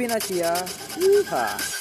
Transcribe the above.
Spinacia. Yeehaw.